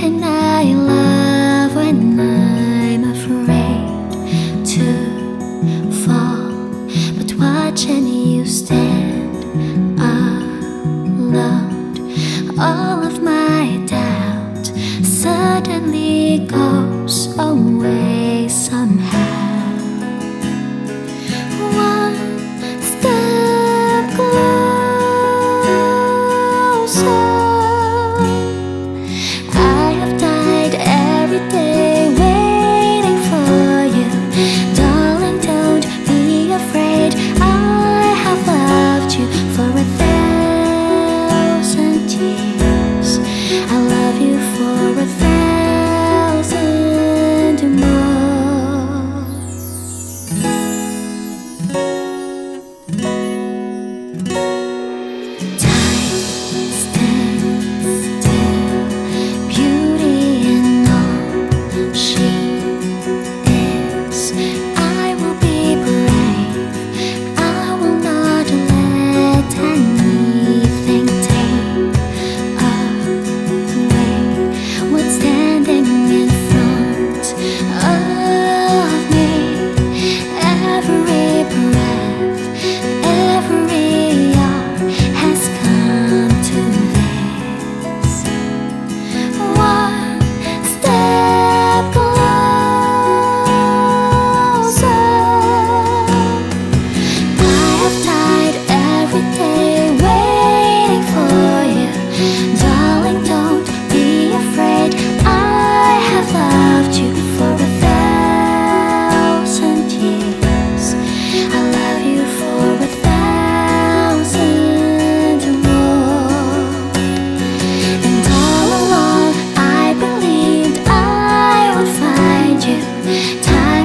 can I love when I'm afraid to fall? But watching you stand alone, all of my doubt suddenly goes away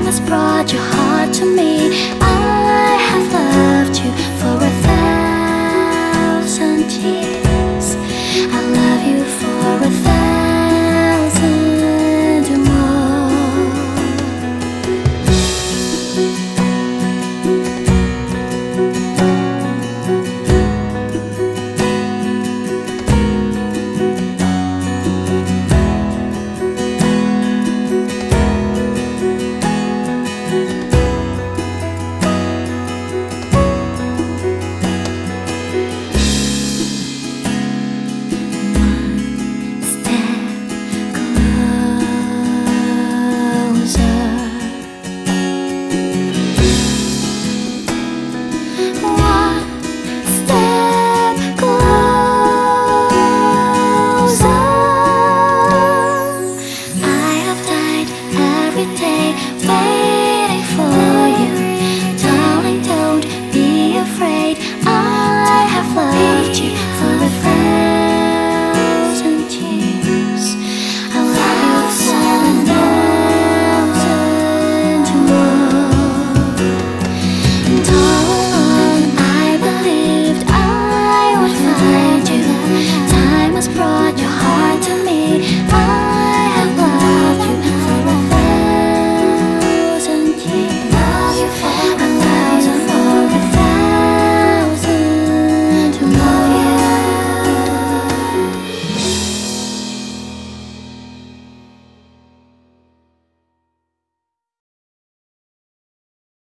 promise brought your heart to me. I have loved. take